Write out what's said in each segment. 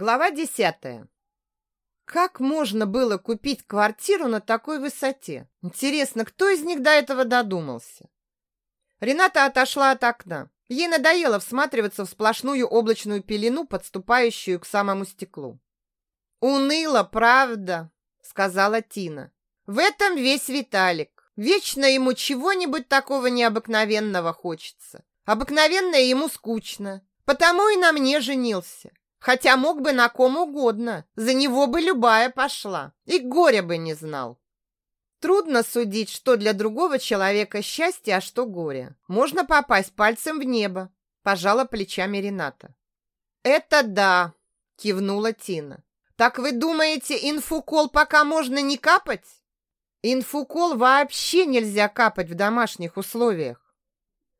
Глава десятая. Как можно было купить квартиру на такой высоте? Интересно, кто из них до этого додумался? Рената отошла от окна. Ей надоело всматриваться в сплошную облачную пелену, подступающую к самому стеклу. «Уныло, правда?» — сказала Тина. «В этом весь Виталик. Вечно ему чего-нибудь такого необыкновенного хочется. Обыкновенное ему скучно. Потому и на мне женился. Хотя мог бы на ком угодно, за него бы любая пошла, и горя бы не знал. Трудно судить, что для другого человека счастье, а что горе. Можно попасть пальцем в небо, пожала плечами Рената. Это да, кивнула Тина. Так вы думаете, инфукол пока можно не капать? Инфукол вообще нельзя капать в домашних условиях.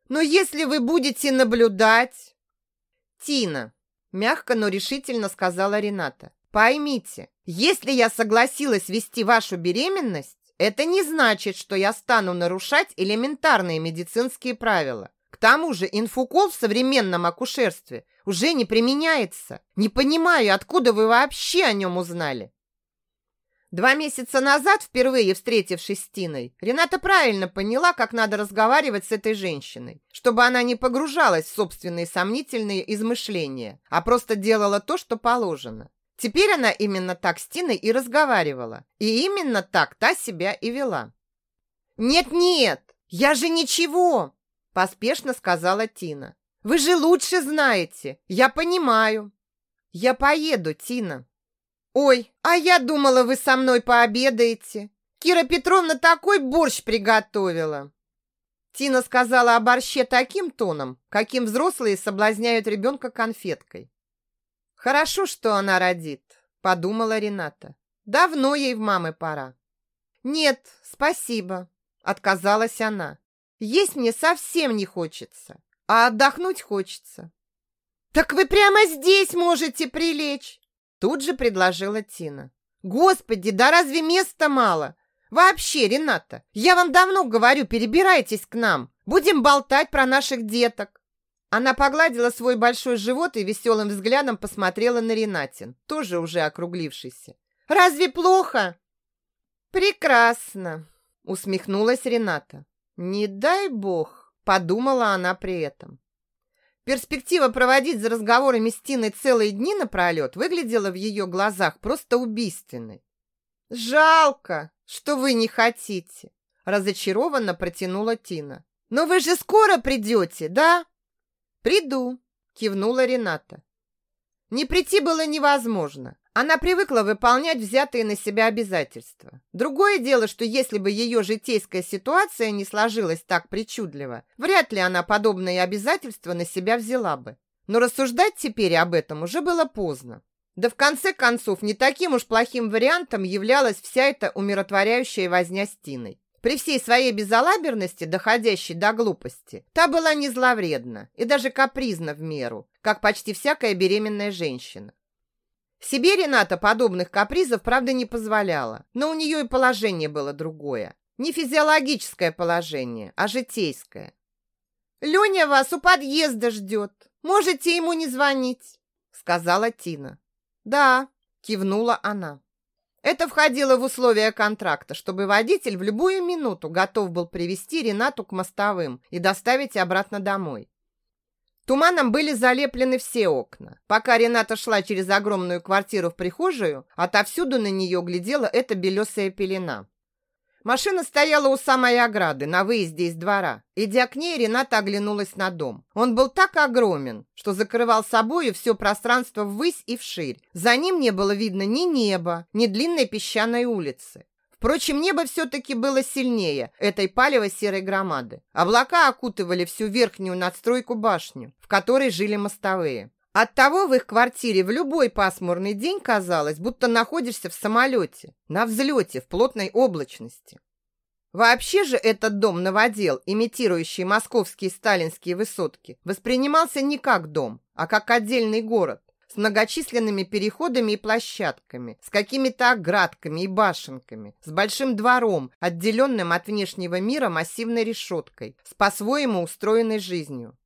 Но если вы будете наблюдать... Тина, Мягко, но решительно сказала Рената. Поймите, если я согласилась вести вашу беременность, это не значит, что я стану нарушать элементарные медицинские правила. К тому же инфукол в современном акушерстве уже не применяется. Не понимаю, откуда вы вообще о нем узнали. Два месяца назад, впервые встретившись с Тиной, Рената правильно поняла, как надо разговаривать с этой женщиной, чтобы она не погружалась в собственные сомнительные измышления, а просто делала то, что положено. Теперь она именно так с Тиной и разговаривала, и именно так та себя и вела. «Нет-нет, я же ничего!» – поспешно сказала Тина. «Вы же лучше знаете, я понимаю». «Я поеду, Тина», «Ой, а я думала, вы со мной пообедаете. Кира Петровна такой борщ приготовила!» Тина сказала о борще таким тоном, каким взрослые соблазняют ребенка конфеткой. «Хорошо, что она родит», — подумала Рената. «Давно ей в мамы пора». «Нет, спасибо», — отказалась она. «Есть мне совсем не хочется, а отдохнуть хочется». «Так вы прямо здесь можете прилечь!» Тут же предложила Тина. «Господи, да разве места мало? Вообще, Рената, я вам давно говорю, перебирайтесь к нам. Будем болтать про наших деток». Она погладила свой большой живот и веселым взглядом посмотрела на Ренатин, тоже уже округлившийся. «Разве плохо?» «Прекрасно», — усмехнулась Рената. «Не дай бог», — подумала она при этом. Перспектива проводить за разговорами с Тиной целые дни напролет выглядела в ее глазах просто убийственной. «Жалко, что вы не хотите», – разочарованно протянула Тина. «Но вы же скоро придете, да?» «Приду», – кивнула Рената. Не прийти было невозможно. Она привыкла выполнять взятые на себя обязательства. Другое дело, что если бы ее житейская ситуация не сложилась так причудливо, вряд ли она подобные обязательства на себя взяла бы. Но рассуждать теперь об этом уже было поздно. Да в конце концов, не таким уж плохим вариантом являлась вся эта умиротворяющая возня с Тиной. При всей своей безалаберности, доходящей до глупости, та была не зловредна и даже капризна в меру, как почти всякая беременная женщина. Себе Рената подобных капризов, правда, не позволяла, но у нее и положение было другое. Не физиологическое положение, а житейское. «Леня вас у подъезда ждет. Можете ему не звонить», — сказала Тина. «Да», — кивнула она. Это входило в условия контракта, чтобы водитель в любую минуту готов был привести Ренату к мостовым и доставить обратно домой. Туманом были залеплены все окна. Пока Рената шла через огромную квартиру в прихожую, отовсюду на нее глядела эта белесая пелена. Машина стояла у самой ограды, на выезде из двора. Идя к ней, Рената оглянулась на дом. Он был так огромен, что закрывал собою все пространство ввысь и вширь. За ним не было видно ни неба, ни длинной песчаной улицы. Впрочем, небо все-таки было сильнее этой палево-серой громады. Облака окутывали всю верхнюю надстройку башню, в которой жили мостовые. Оттого в их квартире в любой пасмурный день казалось, будто находишься в самолете, на взлете, в плотной облачности. Вообще же этот дом-новодел, имитирующий московские сталинские высотки, воспринимался не как дом, а как отдельный город, с многочисленными переходами и площадками, с какими-то оградками и башенками, с большим двором, отделенным от внешнего мира массивной решеткой, с по-своему устроенной жизнью.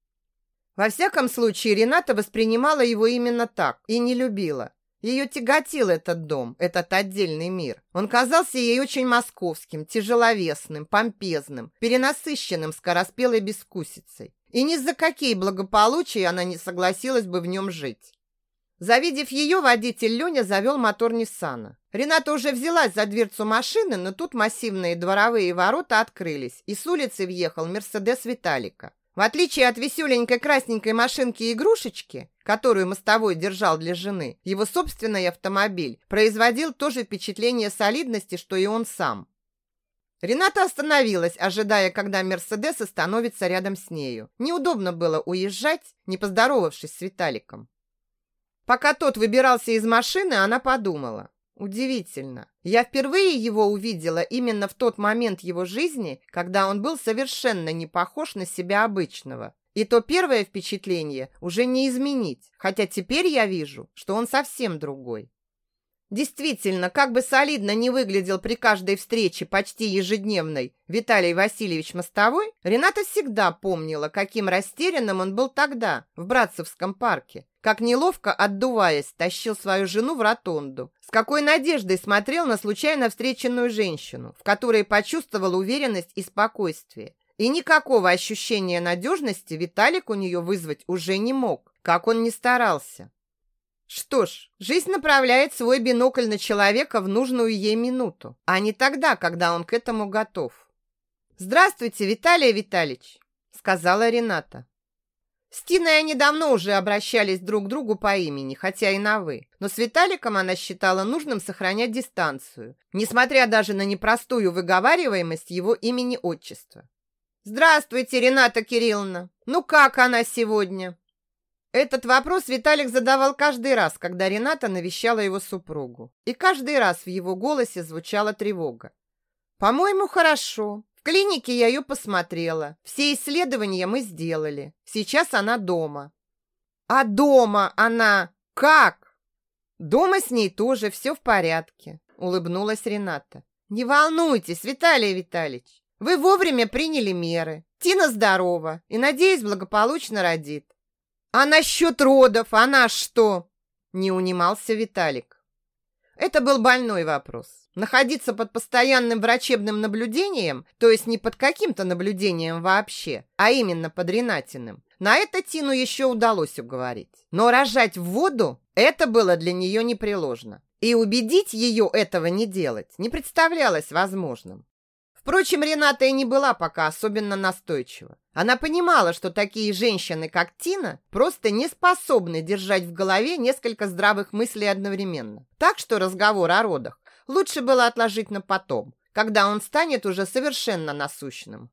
Во всяком случае, Рената воспринимала его именно так и не любила. Ее тяготил этот дом, этот отдельный мир. Он казался ей очень московским, тяжеловесным, помпезным, перенасыщенным скороспелой бескусицей. И ни за какие благополучия она не согласилась бы в нем жить. Завидев ее, водитель Леня завел мотор Ниссана. Рената уже взялась за дверцу машины, но тут массивные дворовые ворота открылись, и с улицы въехал Мерседес Виталика. В отличие от веселенькой красненькой машинки-игрушечки, которую мостовой держал для жены, его собственный автомобиль производил то же впечатление солидности, что и он сам. Рената остановилась, ожидая, когда Мерседес остановится рядом с нею. Неудобно было уезжать, не поздоровавшись с Виталиком. Пока тот выбирался из машины, она подумала. Удивительно. Я впервые его увидела именно в тот момент его жизни, когда он был совершенно не похож на себя обычного. И то первое впечатление уже не изменить, хотя теперь я вижу, что он совсем другой. Действительно, как бы солидно не выглядел при каждой встрече почти ежедневной Виталий Васильевич Мостовой, Рената всегда помнила, каким растерянным он был тогда, в Братцевском парке, как неловко, отдуваясь, тащил свою жену в ротонду, с какой надеждой смотрел на случайно встреченную женщину, в которой почувствовал уверенность и спокойствие. И никакого ощущения надежности Виталик у нее вызвать уже не мог, как он ни старался. Что ж, жизнь направляет свой бинокль на человека в нужную ей минуту, а не тогда, когда он к этому готов. «Здравствуйте, Виталий Витальевич», — сказала Рената. С Тиной они давно уже обращались друг к другу по имени, хотя и на «вы». Но с Виталиком она считала нужным сохранять дистанцию, несмотря даже на непростую выговариваемость его имени-отчества. «Здравствуйте, Рената Кирилловна! Ну как она сегодня?» Этот вопрос Виталик задавал каждый раз, когда Рената навещала его супругу. И каждый раз в его голосе звучала тревога. «По-моему, хорошо. В клинике я ее посмотрела. Все исследования мы сделали. Сейчас она дома». «А дома она как?» «Дома с ней тоже все в порядке», — улыбнулась Рената. «Не волнуйтесь, Виталий Витальевич. Вы вовремя приняли меры. Тина здорова и, надеюсь, благополучно родит. «А насчет родов, она что?» Не унимался Виталик. Это был больной вопрос. Находиться под постоянным врачебным наблюдением, то есть не под каким-то наблюдением вообще, а именно под Ренатиным, на это Тину еще удалось уговорить. Но рожать в воду – это было для нее непреложно. И убедить ее этого не делать не представлялось возможным. Впрочем, Рената и не была пока особенно настойчива. Она понимала, что такие женщины, как Тина, просто не способны держать в голове несколько здравых мыслей одновременно. Так что разговор о родах лучше было отложить на потом, когда он станет уже совершенно насущным.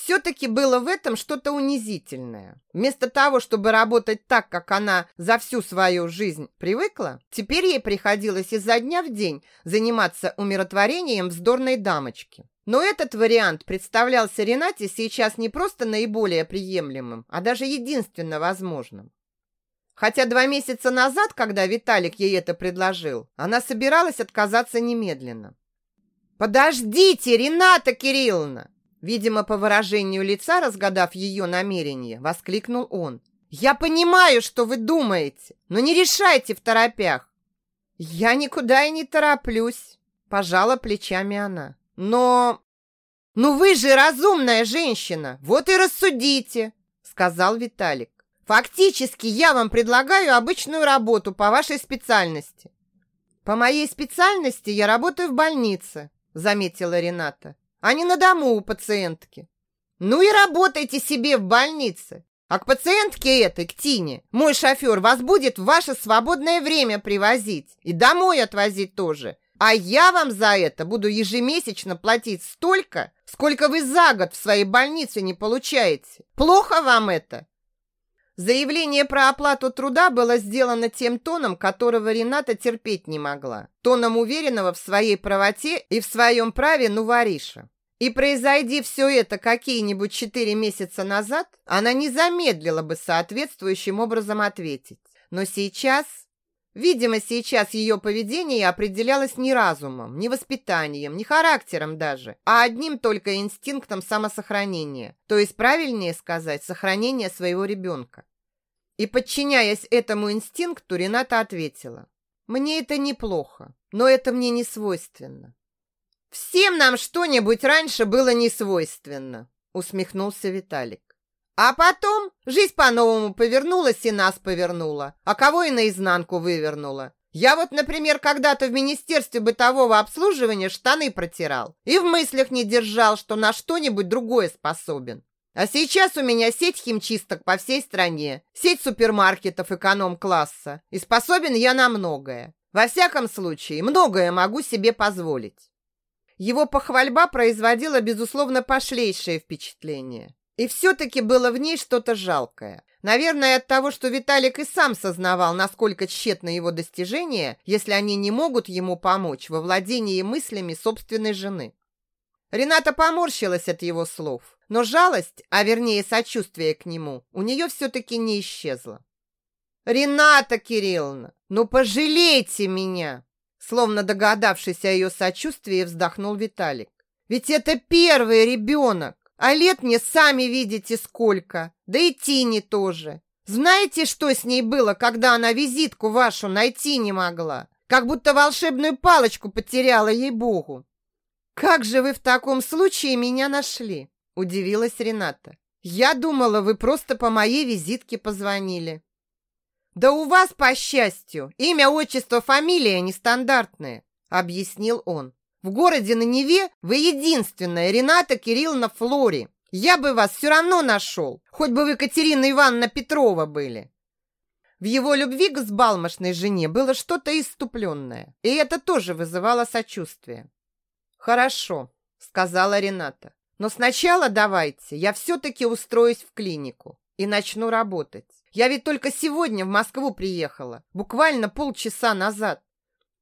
Все-таки было в этом что-то унизительное. Вместо того, чтобы работать так, как она за всю свою жизнь привыкла, теперь ей приходилось изо дня в день заниматься умиротворением вздорной дамочки. Но этот вариант представлялся Ренате сейчас не просто наиболее приемлемым, а даже единственно возможным. Хотя два месяца назад, когда Виталик ей это предложил, она собиралась отказаться немедленно. «Подождите, Рената Кирилловна!» Видимо, по выражению лица, разгадав ее намерение, воскликнул он. «Я понимаю, что вы думаете, но не решайте в торопях!» «Я никуда и не тороплюсь», – пожала плечами она. «Но...» «Ну вы же разумная женщина, вот и рассудите», – сказал Виталик. «Фактически я вам предлагаю обычную работу по вашей специальности». «По моей специальности я работаю в больнице», – заметила Рената а не на дому у пациентки. Ну и работайте себе в больнице. А к пациентке этой, к Тине, мой шофер вас будет в ваше свободное время привозить. И домой отвозить тоже. А я вам за это буду ежемесячно платить столько, сколько вы за год в своей больнице не получаете. Плохо вам это? Заявление про оплату труда было сделано тем тоном, которого Рената терпеть не могла. Тоном уверенного в своей правоте и в своем праве Нувариша. И произойди все это какие-нибудь четыре месяца назад, она не замедлила бы соответствующим образом ответить. Но сейчас... Видимо, сейчас ее поведение определялось не разумом, не воспитанием, не характером даже, а одним только инстинктом самосохранения, то есть, правильнее сказать, сохранения своего ребенка. И, подчиняясь этому инстинкту, Рената ответила. Мне это неплохо, но это мне не свойственно. Всем нам что-нибудь раньше было не свойственно, усмехнулся Виталик. А потом жизнь по-новому повернулась и нас повернула, а кого и наизнанку вывернула. Я вот, например, когда-то в Министерстве бытового обслуживания штаны протирал и в мыслях не держал, что на что-нибудь другое способен. А сейчас у меня сеть химчисток по всей стране, сеть супермаркетов эконом-класса, и способен я на многое. Во всяком случае, многое могу себе позволить. Его похвальба производила, безусловно, пошлейшее впечатление. И все-таки было в ней что-то жалкое. Наверное, от того, что Виталик и сам сознавал, насколько тщетно его достижения, если они не могут ему помочь во владении мыслями собственной жены. Рената поморщилась от его слов, но жалость, а вернее сочувствие к нему, у нее все-таки не исчезла. «Рената Кирилловна, ну пожалейте меня!» Словно догадавшись о ее сочувствии, вздохнул Виталик. «Ведь это первый ребенок, а лет мне сами видите сколько, да и Тине тоже. Знаете, что с ней было, когда она визитку вашу найти не могла? Как будто волшебную палочку потеряла ей-богу. «Как же вы в таком случае меня нашли?» – удивилась Рената. «Я думала, вы просто по моей визитке позвонили». «Да у вас, по счастью, имя, отчество, фамилия нестандартные», – объяснил он. «В городе на Неве вы единственная Рената Кирилловна Флори. Я бы вас все равно нашел, хоть бы вы Катерина Ивановна Петрова были». В его любви к сбалмошной жене было что-то иступленное, и это тоже вызывало сочувствие. «Хорошо», — сказала Рената. «Но сначала давайте я все-таки устроюсь в клинику и начну работать. Я ведь только сегодня в Москву приехала, буквально полчаса назад».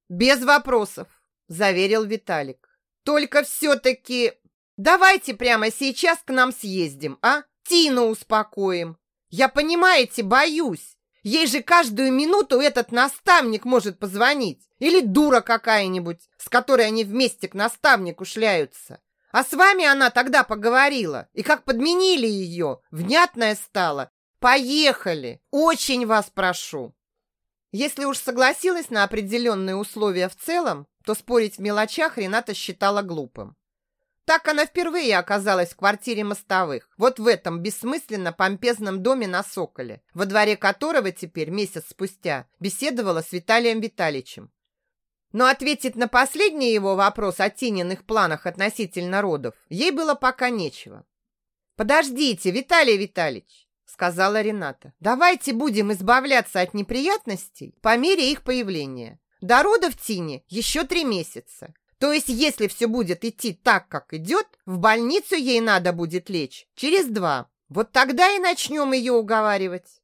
«Без вопросов», — заверил Виталик. «Только все-таки давайте прямо сейчас к нам съездим, а? Тину успокоим. Я, понимаете, боюсь. Ей же каждую минуту этот наставник может позвонить. Или дура какая-нибудь, с которой они вместе к наставнику шляются. А с вами она тогда поговорила. И как подменили ее, внятная стала. Поехали! Очень вас прошу!» Если уж согласилась на определенные условия в целом, то спорить в мелочах Рената считала глупым. Так она впервые оказалась в квартире мостовых, вот в этом бессмысленно помпезном доме на Соколе, во дворе которого теперь, месяц спустя, беседовала с Виталием Витальевичем. Но ответить на последний его вопрос о Тининых планах относительно родов ей было пока нечего. «Подождите, Виталий Витальевич», — сказала Рената, «давайте будем избавляться от неприятностей по мере их появления. До родов Тине еще три месяца. То есть, если все будет идти так, как идет, в больницу ей надо будет лечь через два. Вот тогда и начнем ее уговаривать.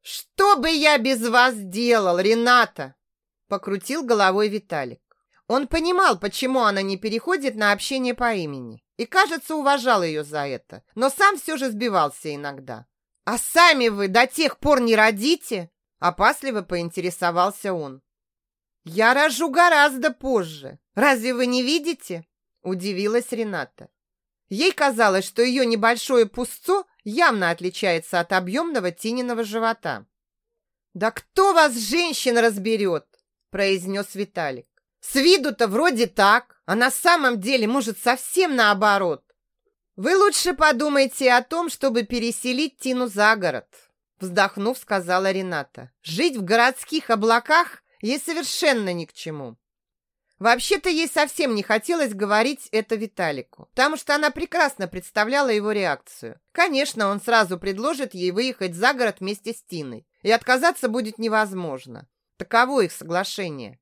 «Что бы я без вас делал, Рената?» Покрутил головой Виталик. Он понимал, почему она не переходит на общение по имени. И, кажется, уважал ее за это. Но сам все же сбивался иногда. «А сами вы до тех пор не родите?» Опасливо поинтересовался он. «Я рожу гораздо позже. Разве вы не видите?» Удивилась Рената. Ей казалось, что ее небольшое пустцо явно отличается от объемного Тининого живота. «Да кто вас, женщин, разберет?» Произнес Виталик. «С виду-то вроде так, а на самом деле, может, совсем наоборот. Вы лучше подумайте о том, чтобы переселить Тину за город», вздохнув, сказала Рената. «Жить в городских облаках ей совершенно ни к чему. Вообще-то ей совсем не хотелось говорить это Виталику, потому что она прекрасно представляла его реакцию. Конечно, он сразу предложит ей выехать за город вместе с Тиной, и отказаться будет невозможно. Таково их соглашение.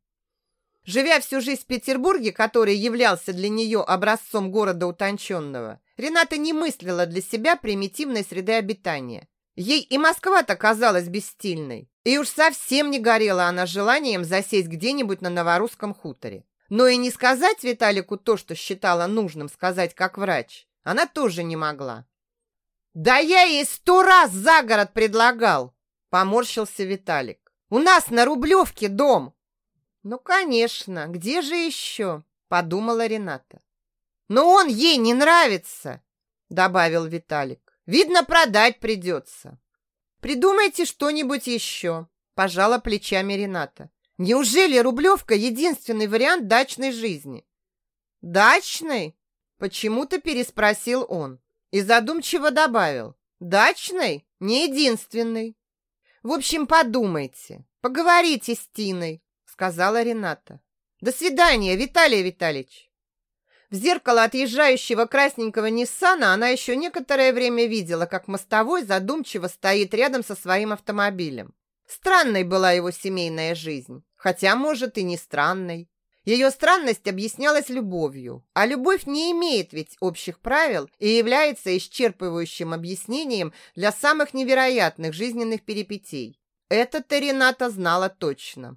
Живя всю жизнь в Петербурге, который являлся для нее образцом города утонченного, Рената не мыслила для себя примитивной среды обитания. Ей и Москва-то казалась бесстильной. И уж совсем не горела она желанием засесть где-нибудь на Новорусском хуторе. Но и не сказать Виталику то, что считала нужным сказать как врач, она тоже не могла. «Да я ей сто раз за город предлагал!» – поморщился Виталик. «У нас на Рублевке дом!» «Ну, конечно, где же еще?» – подумала Рената. «Но он ей не нравится!» – добавил Виталик. «Видно, продать придется!» «Придумайте что-нибудь еще», – пожала плечами Рената. Неужели Рублевка единственный вариант дачной жизни? Дачной? Почему-то переспросил он и задумчиво добавил. Дачной? Не единственный. В общем, подумайте, поговорите с Тиной, сказала Рената. До свидания, Виталий Витальевич. В зеркало отъезжающего красненького Ниссана она еще некоторое время видела, как мостовой задумчиво стоит рядом со своим автомобилем. Странной была его семейная жизнь, хотя, может, и не странной. Ее странность объяснялась любовью, а любовь не имеет ведь общих правил и является исчерпывающим объяснением для самых невероятных жизненных перипетий. Это-то Рената знала точно.